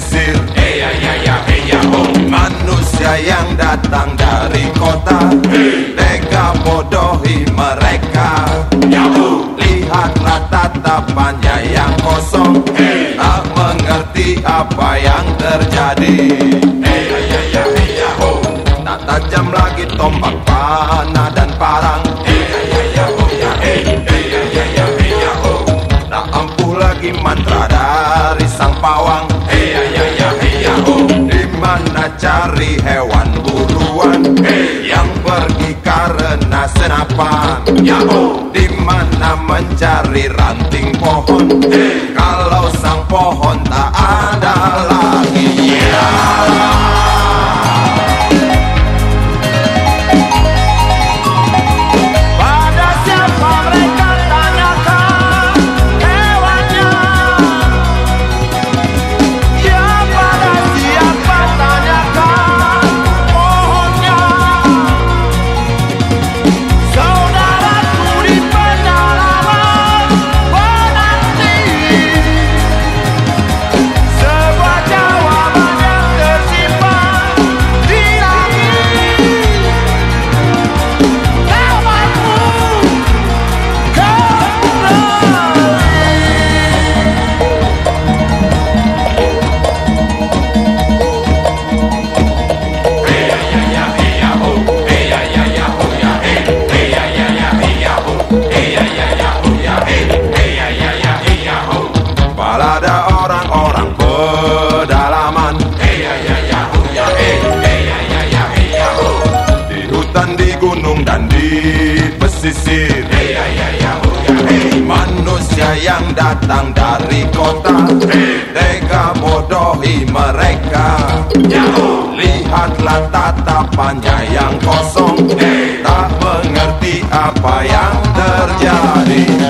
pesisir Hey ya ya ya hey ya ho. Manusia yang datang dari kota. Tega bodohi mereka. Yahoo Lihatlah tatapannya yang kosong. Tak mengerti apa yang terjadi. Hey ya ya ya hey ya ho. Tak tajam lagi tombak panah dan parang. Hey ya ya ya ya hey. Hey ya ya hey ho. Tak ampuh lagi mantra dari cari hewan buruan. Yang pergi karena senapan. Yahoo Di mana mencari ranting pohon. Kalau pesisir Hey ya ya ya ho ya hey. Manusia yang datang dari kota. Tega bodohi mereka. Yahoo Lihatlah tatapannya yang kosong. Tak mengerti apa yang terjadi